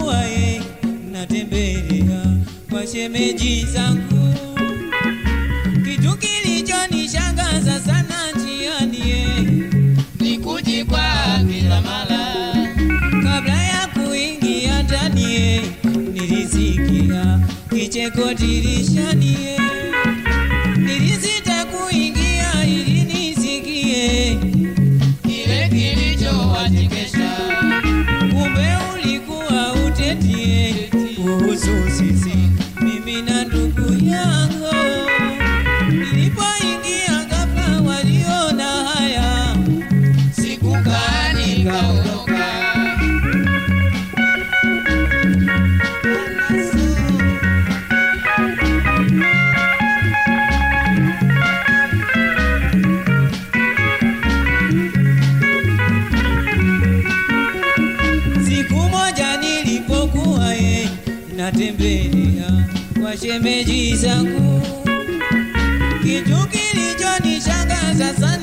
muwai natembelea kwa shemeji zangu. Kitu kilicho nishangaza sana njiani ni kuji kwa kila mara, kabla ya kuingia ndani nilisikia kicheko dirishani. natembelea kwa shemeji zangu, kitu kilichonishangaza sana